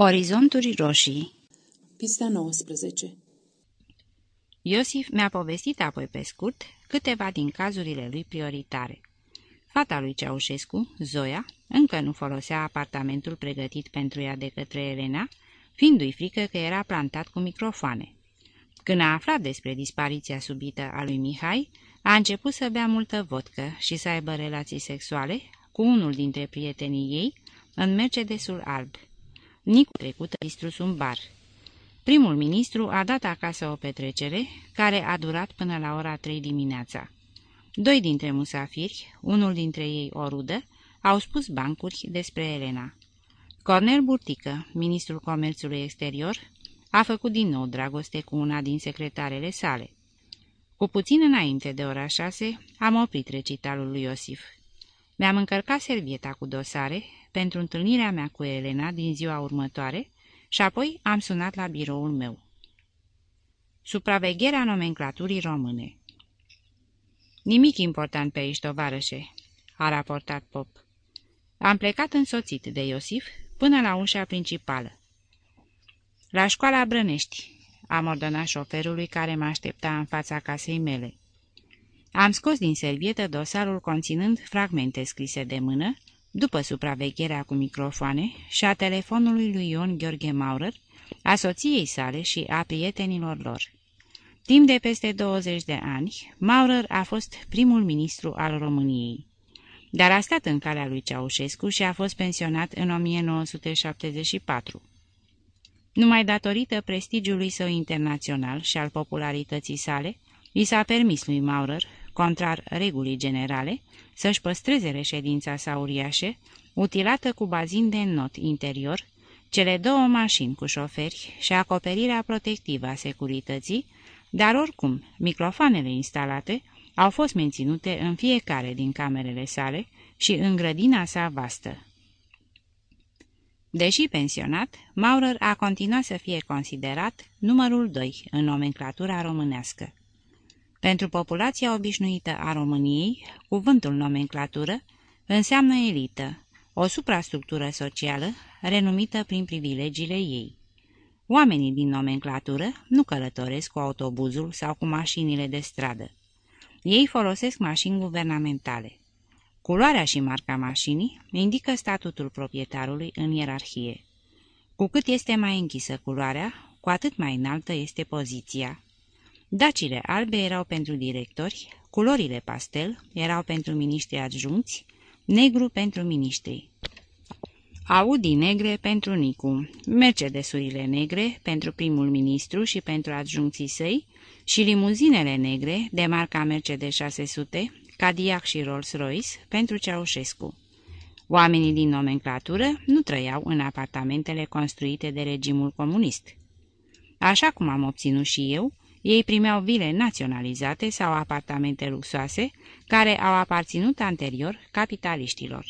Orizonturi roșii Pista 19 Iosif mi-a povestit apoi pe scurt câteva din cazurile lui prioritare. Fata lui Ceaușescu, Zoia, încă nu folosea apartamentul pregătit pentru ea de către Elena, fiindu-i frică că era plantat cu microfoane. Când a aflat despre dispariția subită a lui Mihai, a început să bea multă vodcă și să aibă relații sexuale cu unul dintre prietenii ei în Mercedesul alb. Nicu trecută distrus un bar. Primul ministru a dat acasă o petrecere care a durat până la ora 3 dimineața. Doi dintre musafiri, unul dintre ei o rudă, au spus bancuri despre Elena. Cornel Burtică, ministrul comerțului exterior, a făcut din nou dragoste cu una din secretarele sale. Cu puțin înainte de ora șase, am oprit recitalul lui Iosif. Mi-am încărcat servieta cu dosare pentru întâlnirea mea cu Elena din ziua următoare și apoi am sunat la biroul meu. Supravegherea nomenclaturii române Nimic important pe aici, tovarășe, a raportat Pop. Am plecat însoțit de Iosif până la ușa principală. La școala Brănești, am ordonat șoferului care mă aștepta în fața casei mele. Am scos din servietă dosarul conținând fragmente scrise de mână, după supravegherea cu microfoane și a telefonului lui Ion Gheorghe Maurer, a soției sale și a prietenilor lor. Timp de peste 20 de ani, Maurer a fost primul ministru al României. Dar a stat în calea lui Ceaușescu și a fost pensionat în 1974. Numai datorită prestigiului său internațional și al popularității sale, i s-a permis lui Maurer, contrar regulii generale, să-și păstreze reședința sa uriașă, utilată cu bazin de not interior, cele două mașini cu șoferi și acoperirea protectivă a securității, dar oricum, microfoanele instalate au fost menținute în fiecare din camerele sale și în grădina sa vastă. Deși pensionat, Maurer a continuat să fie considerat numărul 2 în nomenclatura românească. Pentru populația obișnuită a României, cuvântul nomenclatură înseamnă elită, o suprastructură socială renumită prin privilegiile ei. Oamenii din nomenclatură nu călătoresc cu autobuzul sau cu mașinile de stradă. Ei folosesc mașini guvernamentale. Culoarea și marca mașinii indică statutul proprietarului în ierarhie. Cu cât este mai închisă culoarea, cu atât mai înaltă este poziția. Dacile albe erau pentru directori, culorile pastel erau pentru miniștri adjuncți, negru pentru miniștri. Audi negre pentru Nicu, Mercedesurile negre pentru primul ministru și pentru adjuncții săi și limuzinele negre de marca Mercedes 600, Cadillac și Rolls-Royce pentru Ceaușescu. Oamenii din nomenclatură nu trăiau în apartamentele construite de regimul comunist. Așa cum am obținut și eu, ei primeau vile naționalizate sau apartamente luxoase care au aparținut anterior capitaliștilor.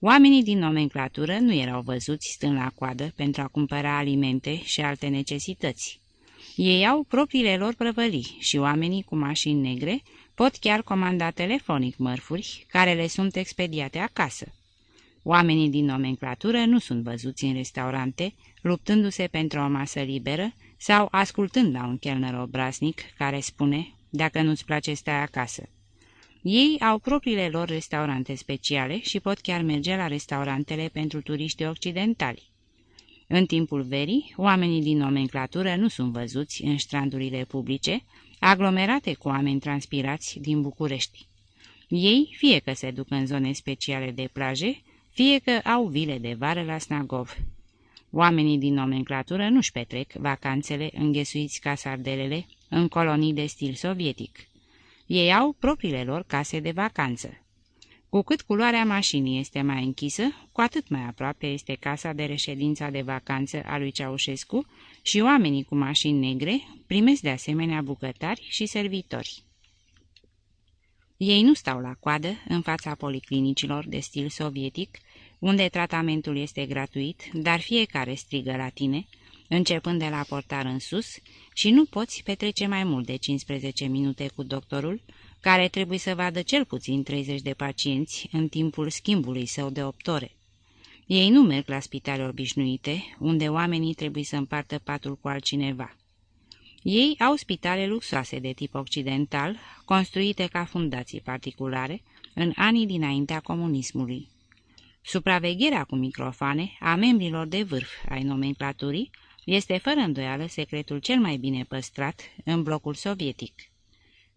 Oamenii din nomenclatură nu erau văzuți stând la coadă pentru a cumpăra alimente și alte necesități. Ei au propriile lor prăvălii și oamenii cu mașini negre pot chiar comanda telefonic mărfuri care le sunt expediate acasă. Oamenii din nomenclatură nu sunt văzuți în restaurante, luptându-se pentru o masă liberă sau ascultând la un chelner obraznic care spune, dacă nu-ți place, stai acasă. Ei au propriile lor restaurante speciale și pot chiar merge la restaurantele pentru turiști occidentali. În timpul verii, oamenii din nomenclatură nu sunt văzuți în strandurile publice, aglomerate cu oameni transpirați din București. Ei fie că se duc în zone speciale de plaje, fie că au vile de vară la Snagov. Oamenii din nomenclatură nu-și petrec vacanțele înghesuiți ca sardelele în colonii de stil sovietic. Ei au propriile lor case de vacanță. Cu cât culoarea mașinii este mai închisă, cu atât mai aproape este casa de reședința de vacanță a lui Ceaușescu și oamenii cu mașini negre primesc de asemenea bucătari și servitori. Ei nu stau la coadă în fața policlinicilor de stil sovietic, unde tratamentul este gratuit, dar fiecare strigă la tine, începând de la portar în sus, și nu poți petrece mai mult de 15 minute cu doctorul, care trebuie să vadă cel puțin 30 de pacienți în timpul schimbului său de 8 ore. Ei nu merg la spitale obișnuite, unde oamenii trebuie să împartă patul cu altcineva. Ei au spitale luxoase de tip occidental, construite ca fundații particulare, în anii dinaintea comunismului. Supravegherea cu microfane a membrilor de vârf ai nomenclaturii este fără îndoială secretul cel mai bine păstrat în blocul sovietic.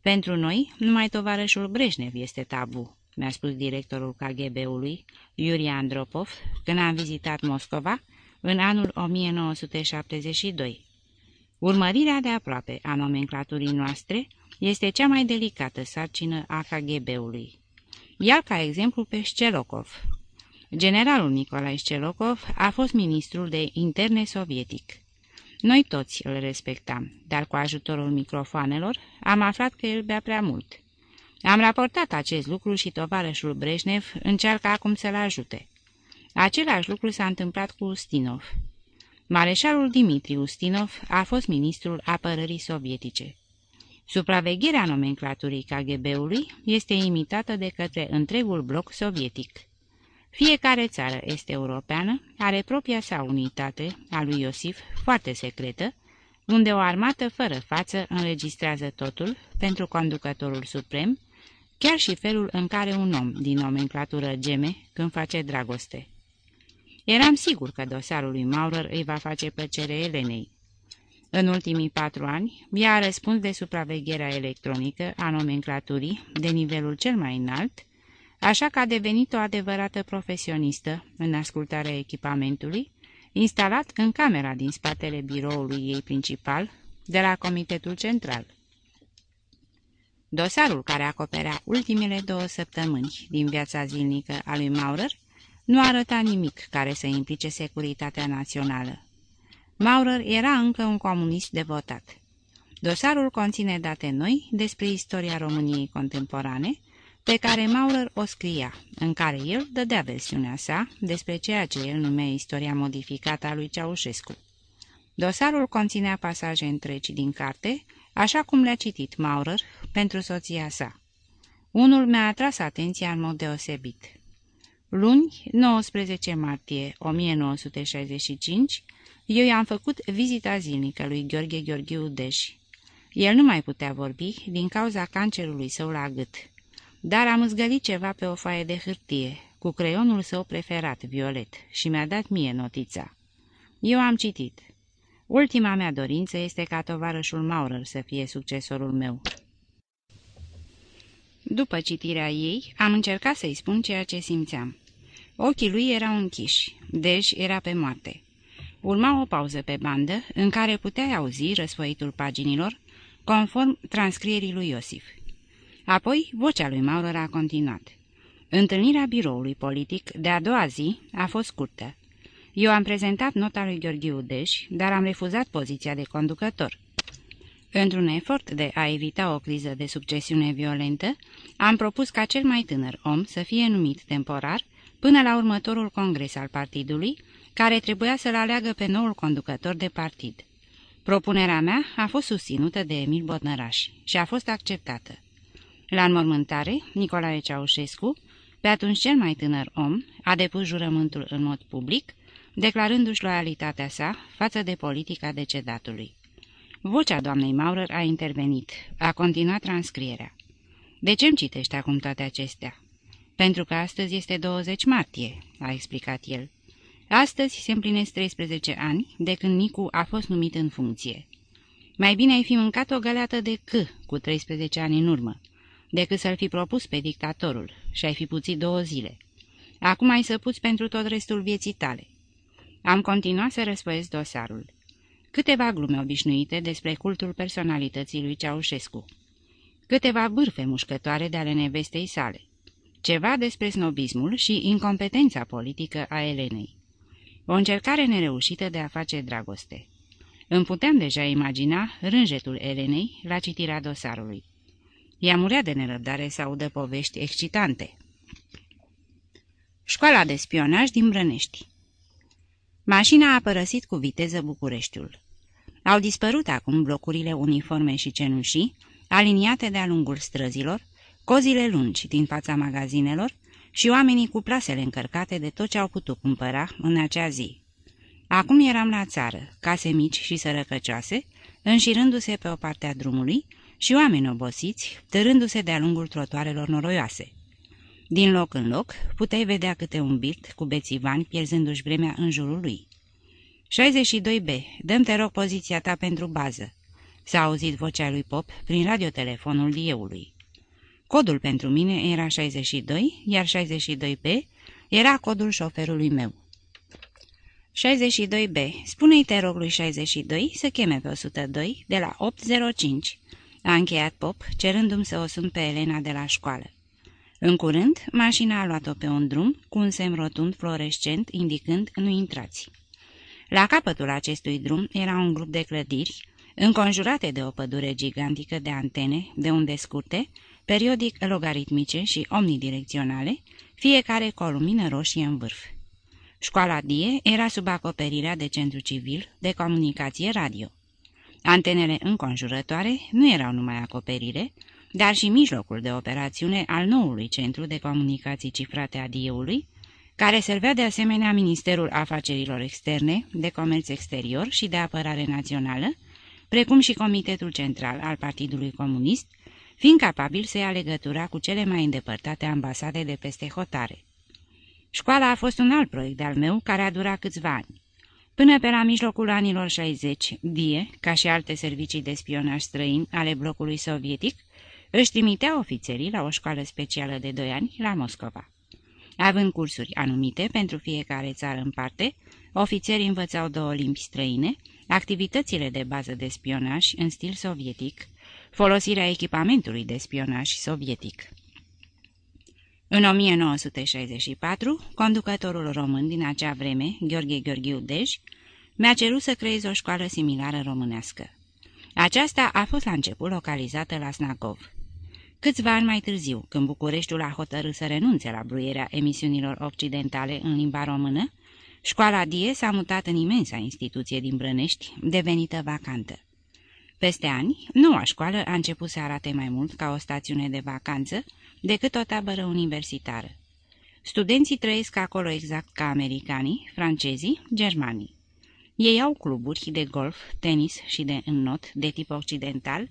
Pentru noi, numai tovarășul Breșnev este tabu, mi-a spus directorul KGB-ului, Yuri Andropov, când am vizitat Moscova în anul 1972. Urmărirea de aproape a nomenclaturii noastre este cea mai delicată sarcină a KGB-ului. Iar ca exemplu pe Șcelokov. Generalul Nicolae Șcelokov a fost ministrul de interne sovietic. Noi toți îl respectam, dar cu ajutorul microfoanelor am aflat că el bea prea mult. Am raportat acest lucru și tovarășul Breșnev încearcă acum să-l ajute. Același lucru s-a întâmplat cu Ustinov. Mareșalul Dimitri Ustinov a fost ministrul apărării sovietice. Supravegherea nomenclaturii KGB-ului este imitată de către întregul bloc sovietic. Fiecare țară este europeană are propria sa unitate, a lui Iosif, foarte secretă, unde o armată fără față înregistrează totul pentru conducătorul suprem, chiar și felul în care un om din nomenclatură geme când face dragoste. Eram sigur că dosarul lui Maurer îi va face plăcere Elenei. În ultimii patru ani, ea a răspuns de supravegherea electronică a nomenclaturii de nivelul cel mai înalt, așa că a devenit o adevărată profesionistă în ascultarea echipamentului, instalat în camera din spatele biroului ei principal, de la Comitetul Central. Dosarul care acoperea ultimele două săptămâni din viața zilnică a lui Maurer nu arăta nimic care să implice securitatea națională. Maurer era încă un comunist devotat. Dosarul conține date noi despre istoria României contemporane, pe care Maurer o scria, în care el dădea versiunea sa despre ceea ce el numea istoria modificată a lui Ceaușescu. Dosarul conținea pasaje întregi din carte, așa cum le-a citit Maurer pentru soția sa. Unul mi-a atras atenția în mod deosebit. Luni, 19 martie 1965, eu i-am făcut vizita zilnică lui Gheorghe Gheorghiu Deș. El nu mai putea vorbi din cauza cancerului său la gât, dar am zgălit ceva pe o foaie de hârtie, cu creionul său preferat, violet, și mi-a dat mie notița. Eu am citit. Ultima mea dorință este ca tovarășul Maurer să fie succesorul meu. După citirea ei, am încercat să-i spun ceea ce simțeam. Ochii lui erau închiși, deci era pe moarte. Urma o pauză pe bandă, în care puteai auzi răsfoitul paginilor, conform transcrierii lui Iosif. Apoi, vocea lui Maurer a continuat. Întâlnirea biroului politic de a doua zi a fost scurtă. Eu am prezentat nota lui Gheorghiu Deș, dar am refuzat poziția de conducător. Într-un efort de a evita o criză de succesiune violentă, am propus ca cel mai tânăr om să fie numit temporar până la următorul congres al partidului, care trebuia să-l aleagă pe noul conducător de partid. Propunerea mea a fost susținută de Emil Bodnăraș și a fost acceptată. La înmormântare, Nicolae Ceaușescu, pe atunci cel mai tânăr om, a depus jurământul în mod public, declarându-și loialitatea sa față de politica decedatului. Vocea doamnei Maurer a intervenit, a continuat transcrierea. De ce îmi citești acum toate acestea?" Pentru că astăzi este 20 martie," a explicat el. Astăzi se împlinesc 13 ani de când Nicu a fost numit în funcție. Mai bine ai fi mâncat o găleată de C cu 13 ani în urmă, decât să-l fi propus pe dictatorul și ai fi puțit două zile. Acum ai să puți pentru tot restul vieții tale. Am continuat să răspăiesc dosarul. Câteva glume obișnuite despre cultul personalității lui Ceaușescu. Câteva bârfe mușcătoare de ale nevestei sale. Ceva despre snobismul și incompetența politică a Elenei. O încercare nereușită de a face dragoste. Îmi puteam deja imagina rânjetul Elenei la citirea dosarului. Ea murea de nerăbdare să audă povești excitante. Școala de spionaj din Brănești Mașina a părăsit cu viteză Bucureștiul. Au dispărut acum blocurile uniforme și cenușii, aliniate de-a lungul străzilor, cozile lungi din fața magazinelor și oamenii cu plasele încărcate de tot ce au putut cumpăra în acea zi. Acum eram la țară, case mici și sărăcăcioase, înșirându-se pe o parte a drumului și oameni obosiți, târându-se de-a lungul trotoarelor noroioase. Din loc în loc, puteai vedea câte un birt cu bețivani pierzându-și vremea în jurul lui. 62B, dăm te rog poziția ta pentru bază. S-a auzit vocea lui Pop prin radiotelefonul dieului. Codul pentru mine era 62, iar 62B era codul șoferului meu. 62B. Spune-i te rog lui 62 să cheme pe 102 de la 805. A încheiat Pop, cerându-mi să o sun pe Elena de la școală. În curând, mașina a luat-o pe un drum cu un semn rotund fluorescent indicând nu intrați. La capătul acestui drum era un grup de clădiri, înconjurate de o pădure gigantică de antene, de unde scurte, periodic logaritmice și omnidirecționale, fiecare cu o lumină roșie în vârf. Școala Die era sub acoperirea de centru civil de comunicație radio. Antenele înconjurătoare nu erau numai acoperire, dar și mijlocul de operațiune al noului centru de comunicații cifrate a DIE-ului, care servea de asemenea Ministerul Afacerilor Externe, de Comerț Exterior și de Apărare Națională, precum și Comitetul Central al Partidului Comunist, fiind capabil să ia legătura cu cele mai îndepărtate ambasade de peste hotare. Școala a fost un alt proiect al meu care a durat câțiva ani. Până pe la mijlocul anilor 60, DIE, ca și alte servicii de spionaj străin ale blocului sovietic, își trimitea ofițerii la o școală specială de 2 ani la Moscova. Având cursuri anumite pentru fiecare țară în parte, ofițerii învățau două limbi străine, activitățile de bază de spionaj în stil sovietic, folosirea echipamentului de spionaj sovietic. În 1964, conducătorul român din acea vreme, Gheorghe Gheorghiu Dej, mi-a cerut să creez o școală similară românească. Aceasta a fost la început localizată la Snagov. Câțiva ani mai târziu, când Bucureștiul a hotărât să renunțe la bruierea emisiunilor occidentale în limba română, școala Die s-a mutat în imensa instituție din Brănești, devenită vacantă. Peste ani, noua școală a început să arate mai mult ca o stațiune de vacanță decât o tabără universitară. Studenții trăiesc acolo exact ca americanii, francezii, germanii. Ei au cluburi de golf, tenis și de înnot de tip occidental,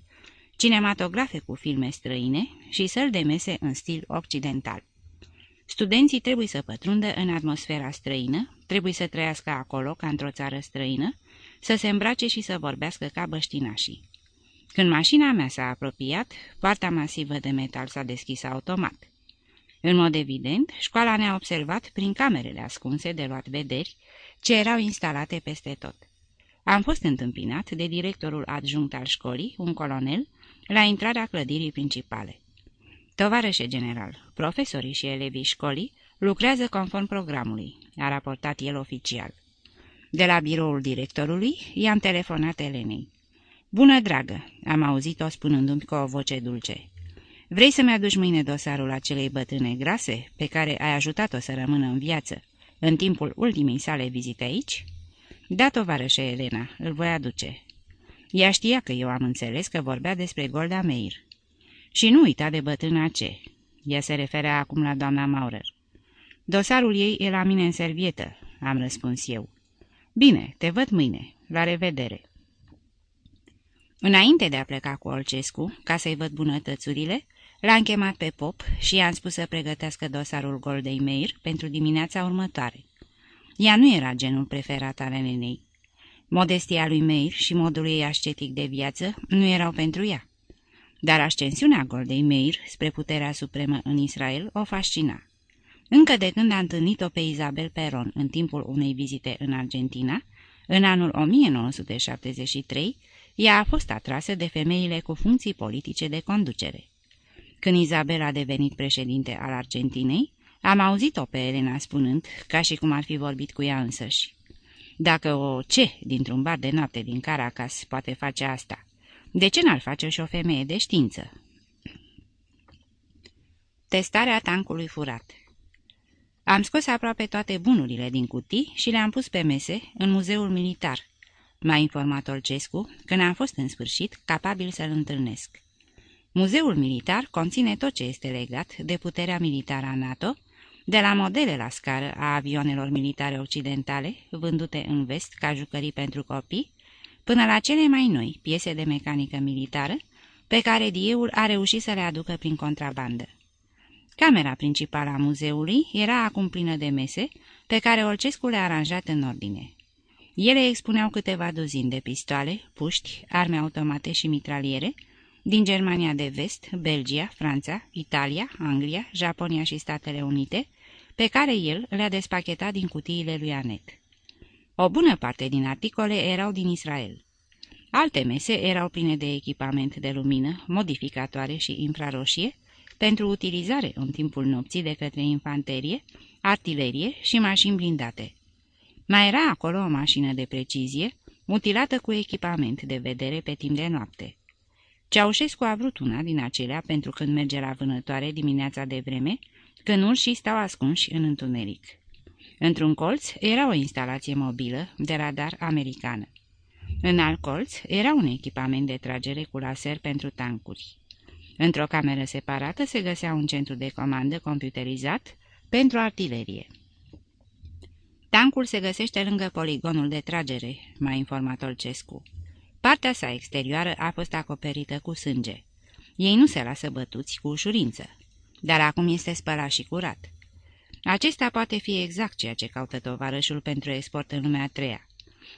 cinematografe cu filme străine și săli de mese în stil occidental. Studenții trebuie să pătrundă în atmosfera străină, trebuie să trăiască acolo ca într-o țară străină, să se îmbrace și să vorbească ca băștinașii. Când mașina mea s-a apropiat, partea masivă de metal s-a deschis automat. În mod evident, școala ne-a observat prin camerele ascunse de luat vederi, ce erau instalate peste tot. Am fost întâmpinat de directorul adjunct al școlii, un colonel, la intrarea clădirii principale. Tovarășe general, profesorii și elevii școlii lucrează conform programului, a raportat el oficial. De la biroul directorului i-am telefonat Elenei. Bună, dragă!" am auzit-o spunându-mi cu o voce dulce. Vrei să-mi aduci mâine dosarul acelei bătrâne grase, pe care ai ajutat-o să rămână în viață, în timpul ultimei sale vizite aici?" Da, tovarășe Elena, îl voi aduce." Ea știa că eu am înțeles că vorbea despre Golda Meir. Și nu uita de bătrâna ce. Ea se referea acum la doamna Maurer. Dosarul ei e la mine în servietă, am răspuns eu. Bine, te văd mâine. La revedere. Înainte de a pleca cu Olcescu, ca să-i văd bunătățurile, l-am chemat pe Pop și i-am spus să pregătească dosarul Goldei Meir pentru dimineața următoare. Ea nu era genul preferat al nenei. Modestia lui Meir și modul ei ascetic de viață nu erau pentru ea. Dar ascensiunea Goldei Meir spre puterea supremă în Israel o fascina. Încă de când a întâlnit-o pe Isabel Peron în timpul unei vizite în Argentina, în anul 1973, ea a fost atrasă de femeile cu funcții politice de conducere. Când Isabel a devenit președinte al Argentinei, am auzit-o pe Elena spunând, ca și cum ar fi vorbit cu ea însăși. Dacă o ce dintr-un bar de noapte din Caracas poate face asta, de ce n-ar face și o femeie de știință? Testarea tancului furat Am scos aproape toate bunurile din cutii și le-am pus pe mese în muzeul militar, m-a informat Olcescu când am fost în sfârșit capabil să-l întâlnesc. Muzeul militar conține tot ce este legat de puterea militară a NATO, de la modele la scară a avioanelor militare occidentale, vândute în vest ca jucării pentru copii, până la cele mai noi piese de mecanică militară, pe care Dieul a reușit să le aducă prin contrabandă. Camera principală a muzeului era acum plină de mese, pe care Olcescu le-a aranjat în ordine. Ele expuneau câteva duzini de pistoale, puști, arme automate și mitraliere, din Germania de Vest, Belgia, Franța, Italia, Anglia, Japonia și Statele Unite, pe care el le-a despachetat din cutiile lui Anet. O bună parte din articole erau din Israel. Alte mese erau pline de echipament de lumină, modificatoare și infraroșie, pentru utilizare în timpul nopții de către infanterie, artilerie și mașini blindate. Mai era acolo o mașină de precizie, mutilată cu echipament de vedere pe timp de noapte. Ceaușescu a vrut una din acelea pentru când merge la vânătoare dimineața de vreme, când urșii stau ascunși în întuneric. Într-un colț era o instalație mobilă de radar americană. În alt colț era un echipament de tragere cu laser pentru tancuri. Într-o cameră separată se găsea un centru de comandă computerizat pentru artilerie. Tancul se găsește lângă poligonul de tragere, m-a informat Olcescu. Partea sa exterioară a fost acoperită cu sânge. Ei nu se lasă bătuți cu ușurință, dar acum este spălat și curat. Acesta poate fi exact ceea ce caută tovarășul pentru export în lumea a treia.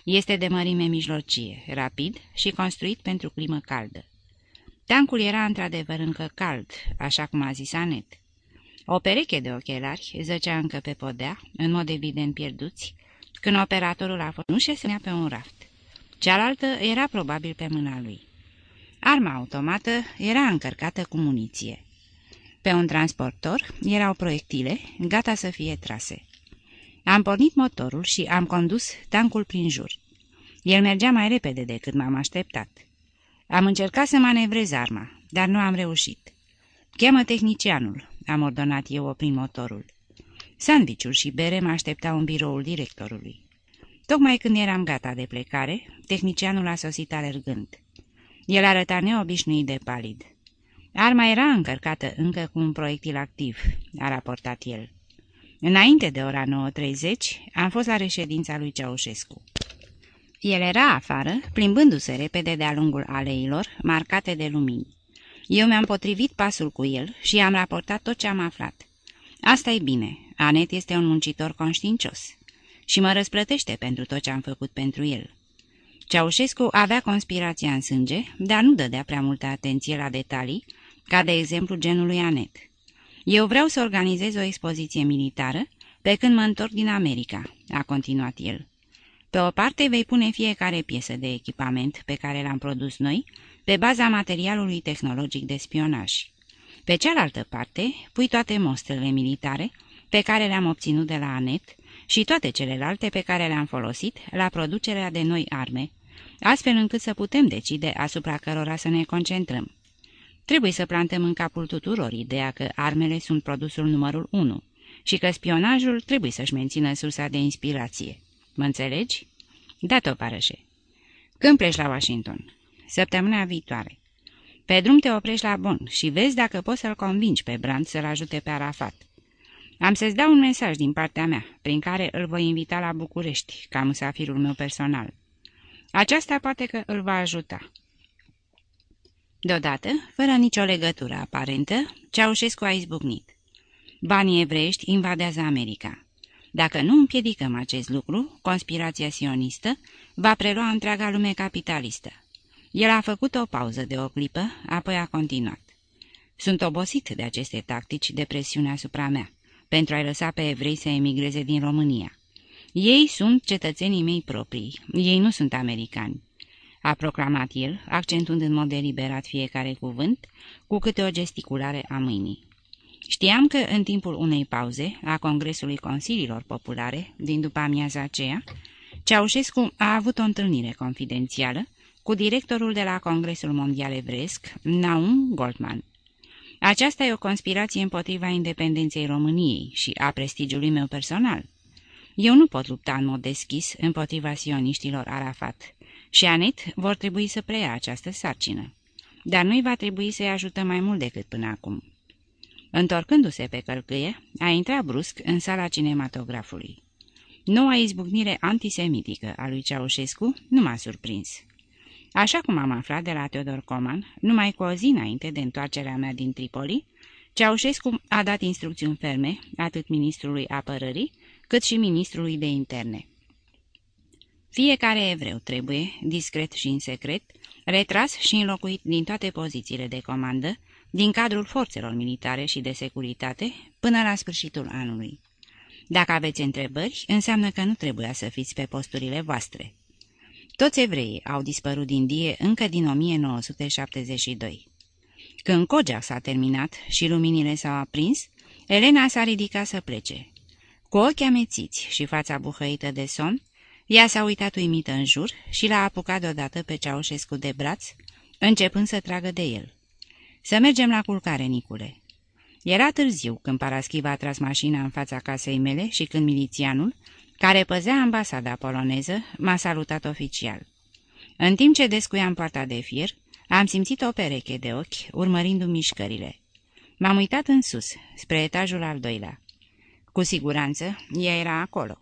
Este de mărime mijlocie, rapid și construit pentru climă caldă. Tancul era într-adevăr încă cald, așa cum a zis Anet. O pereche de ochelari zăcea încă pe podea, în mod evident pierduți, când operatorul a fost nu și se pe un raft. Cealaltă era probabil pe mâna lui. Arma automată era încărcată cu muniție. Pe un transportor erau proiectile, gata să fie trase. Am pornit motorul și am condus tancul prin jur. El mergea mai repede decât m-am așteptat. Am încercat să manevrez arma, dar nu am reușit. Cheamă tehnicianul, am ordonat eu oprind motorul. Sandviciuri și bere mă așteptau în biroul directorului. Tocmai când eram gata de plecare, tehnicianul a sosit alergând. El arăta neobișnuit de palid. Arma era încărcată încă cu un proiectil activ, a raportat el. Înainte de ora 9.30 am fost la reședința lui Ceaușescu. El era afară, plimbându-se repede de-a lungul aleilor, marcate de lumini. Eu mi-am potrivit pasul cu el și i-am raportat tot ce am aflat. asta e bine, Anet este un muncitor conștiincios și mă răsplătește pentru tot ce am făcut pentru el. Ceaușescu avea conspirația în sânge, dar nu dădea prea multă atenție la detalii, ca de exemplu genul lui Anet. Eu vreau să organizez o expoziție militară pe când mă întorc din America, a continuat el. Pe o parte vei pune fiecare piesă de echipament pe care l-am produs noi, pe baza materialului tehnologic de spionaj. Pe cealaltă parte, pui toate mostrele militare pe care le-am obținut de la ANET și toate celelalte pe care le-am folosit la producerea de noi arme, astfel încât să putem decide asupra cărora să ne concentrăm. Trebuie să plantăm în capul tuturor ideea că armele sunt produsul numărul 1 și că spionajul trebuie să-și mențină sursa de inspirație. Mă înțelegi? Da, tovarășe. Când pleci la Washington? Săptămâna viitoare. Pe drum te oprești la Bon și vezi dacă poți să-l convingi pe Brand să-l ajute pe Arafat. Am să-ți dau un mesaj din partea mea, prin care îl voi invita la București, ca musafirul meu personal. Aceasta poate că îl va ajuta. Deodată, fără nicio legătură aparentă, Ceaușescu a izbucnit. Banii evreiești invadează America. Dacă nu împiedicăm acest lucru, conspirația sionistă va prelua întreaga lume capitalistă. El a făcut o pauză de o clipă, apoi a continuat. Sunt obosit de aceste tactici de presiune asupra mea, pentru a-i lăsa pe evrei să emigreze din România. Ei sunt cetățenii mei proprii, ei nu sunt americani. A proclamat el, accentuând în mod deliberat fiecare cuvânt, cu câte o gesticulare a mâinii. Știam că în timpul unei pauze a Congresului Consiliilor Populare, din după amiaza aceea, Ceaușescu a avut o întâlnire confidențială cu directorul de la Congresul Mondial Evresc, Naum Goldman. Aceasta e o conspirație împotriva independenței României și a prestigiului meu personal. Eu nu pot lupta în mod deschis împotriva sioniștilor Arafat și Anet vor trebui să preia această sarcină. Dar noi va trebui să-i ajutăm mai mult decât până acum. Întorcându-se pe călcâie, a intrat brusc în sala cinematografului. Noua izbucnire antisemitică a lui Ceaușescu nu m-a surprins. Așa cum am aflat de la Teodor Coman, numai cu o zi înainte de întoarcerea mea din Tripoli, Ceaușescu a dat instrucțiuni ferme atât ministrului apărării, cât și ministrului de interne. Fiecare evreu trebuie, discret și în secret, retras și înlocuit din toate pozițiile de comandă, din cadrul forțelor militare și de securitate, până la sfârșitul anului. Dacă aveți întrebări, înseamnă că nu trebuia să fiți pe posturile voastre. Toți evreii au dispărut din die încă din 1972. Când cogea s-a terminat și luminile s-au aprins, Elena s-a ridicat să plece. Cu ochii amețiți și fața buhăită de somn, ea s-a uitat uimită în jur și l-a apucat deodată pe Ceaușescu de braț, începând să tragă de el. Să mergem la culcare, Nicule." Era târziu când Paraschiva a tras mașina în fața casei mele și când milițianul, care păzea ambasada poloneză, m-a salutat oficial. În timp ce descuiam poarta de fier, am simțit o pereche de ochi, urmărindu-mi mișcările. M-am uitat în sus, spre etajul al doilea. Cu siguranță, ea era acolo.